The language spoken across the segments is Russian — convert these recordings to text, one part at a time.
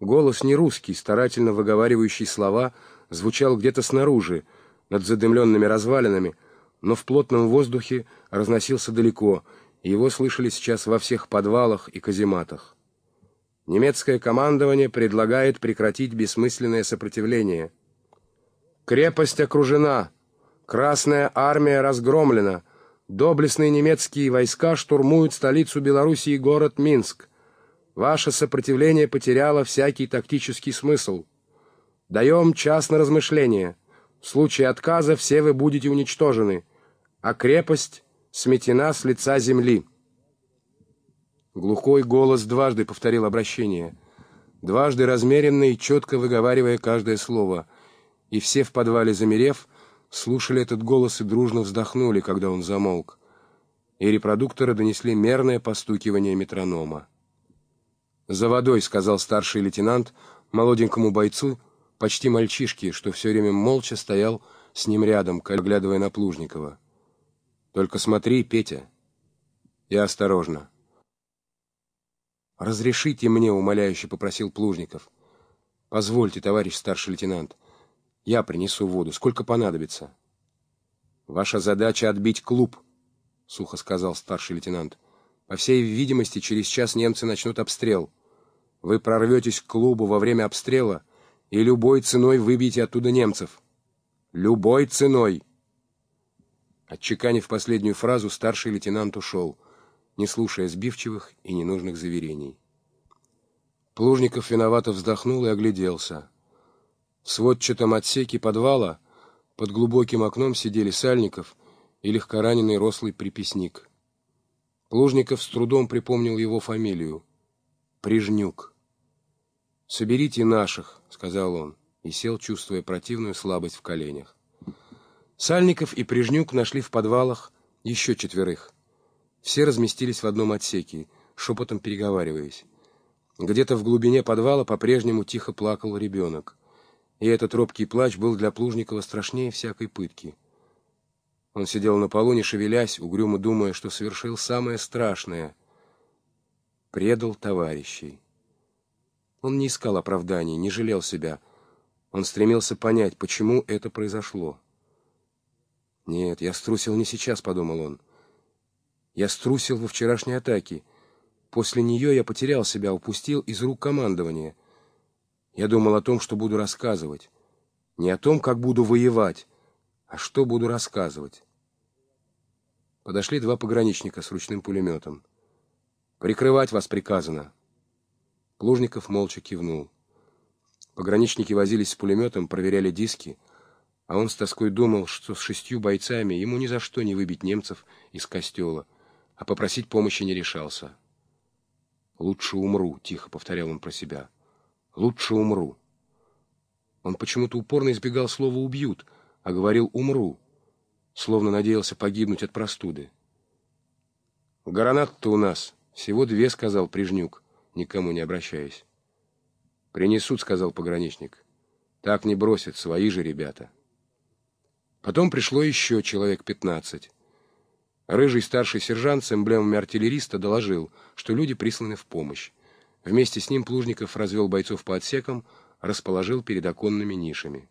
Голос не русский, старательно выговаривающий слова, звучал где-то снаружи, над задымленными развалинами, но в плотном воздухе разносился далеко, и его слышали сейчас во всех подвалах и казематах. Немецкое командование предлагает прекратить бессмысленное сопротивление. Крепость окружена, Красная армия разгромлена, доблестные немецкие войска штурмуют столицу Белоруссии город Минск. Ваше сопротивление потеряло всякий тактический смысл. Даем час на размышление. В случае отказа все вы будете уничтожены, а крепость сметена с лица земли. Глухой голос дважды повторил обращение, дважды размеренно и четко выговаривая каждое слово, и все в подвале замерев, слушали этот голос и дружно вздохнули, когда он замолк, и репродукторы донесли мерное постукивание метронома. «За водой», — сказал старший лейтенант молоденькому бойцу, почти мальчишке, что все время молча стоял с ним рядом, оглядывая на Плужникова. «Только смотри, Петя, и осторожно». «Разрешите мне», — умоляюще попросил Плужников. «Позвольте, товарищ старший лейтенант, я принесу воду, сколько понадобится». «Ваша задача — отбить клуб», — сухо сказал старший лейтенант. «По всей видимости, через час немцы начнут обстрел». Вы прорветесь к клубу во время обстрела и любой ценой выбьете оттуда немцев. Любой ценой!» Отчеканив последнюю фразу, старший лейтенант ушел, не слушая сбивчивых и ненужных заверений. Плужников виновато вздохнул и огляделся. В сводчатом отсеке подвала под глубоким окном сидели Сальников и легкораненый рослый приписник. Плужников с трудом припомнил его фамилию — Прижнюк. «Соберите наших», — сказал он, и сел, чувствуя противную слабость в коленях. Сальников и Прижнюк нашли в подвалах еще четверых. Все разместились в одном отсеке, шепотом переговариваясь. Где-то в глубине подвала по-прежнему тихо плакал ребенок. И этот робкий плач был для Плужникова страшнее всякой пытки. Он сидел на полу, не шевелясь, угрюмо думая, что совершил самое страшное — предал товарищей. Он не искал оправданий, не жалел себя. Он стремился понять, почему это произошло. «Нет, я струсил не сейчас», — подумал он. «Я струсил во вчерашней атаке. После нее я потерял себя, упустил из рук командования. Я думал о том, что буду рассказывать. Не о том, как буду воевать, а что буду рассказывать». Подошли два пограничника с ручным пулеметом. «Прикрывать вас приказано». Плужников молча кивнул. Пограничники возились с пулеметом, проверяли диски, а он с тоской думал, что с шестью бойцами ему ни за что не выбить немцев из костела, а попросить помощи не решался. «Лучше умру», — тихо повторял он про себя. «Лучше умру». Он почему-то упорно избегал слова «убьют», а говорил «умру», словно надеялся погибнуть от простуды. «Гранат-то у нас», «Всего две», — сказал Прижнюк, никому не обращаясь. «Принесут», — сказал пограничник. «Так не бросят, свои же ребята». Потом пришло еще человек пятнадцать. Рыжий старший сержант с эмблемами артиллериста доложил, что люди присланы в помощь. Вместе с ним Плужников развел бойцов по отсекам, расположил перед оконными нишами.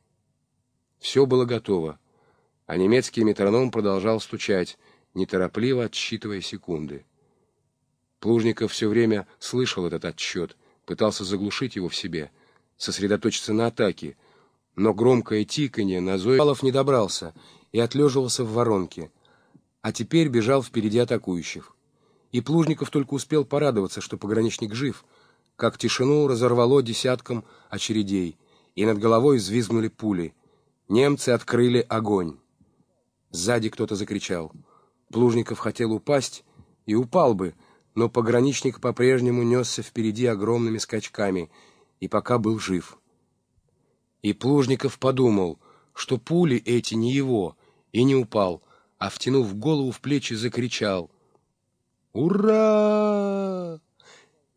Все было готово, а немецкий метроном продолжал стучать, неторопливо отсчитывая секунды. Плужников все время слышал этот отсчет, пытался заглушить его в себе, сосредоточиться на атаке, но громкое тиканье назойвалов не добрался и отлеживался в воронке, а теперь бежал впереди атакующих. И Плужников только успел порадоваться, что пограничник жив, как тишину разорвало десятком очередей, и над головой взвизгнули пули. Немцы открыли огонь. Сзади кто-то закричал. Плужников хотел упасть, и упал бы, но пограничник по-прежнему несся впереди огромными скачками и пока был жив. И Плужников подумал, что пули эти не его, и не упал, а, втянув голову в плечи, закричал «Ура!»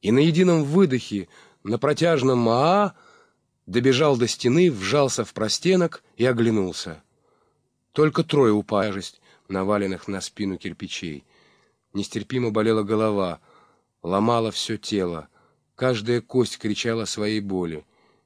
И на едином выдохе, на протяжном «А!» добежал до стены, вжался в простенок и оглянулся. Только трое упажесть, наваленных на спину кирпичей. Нестерпимо болела голова, ломала все тело. Каждая кость кричала своей боли.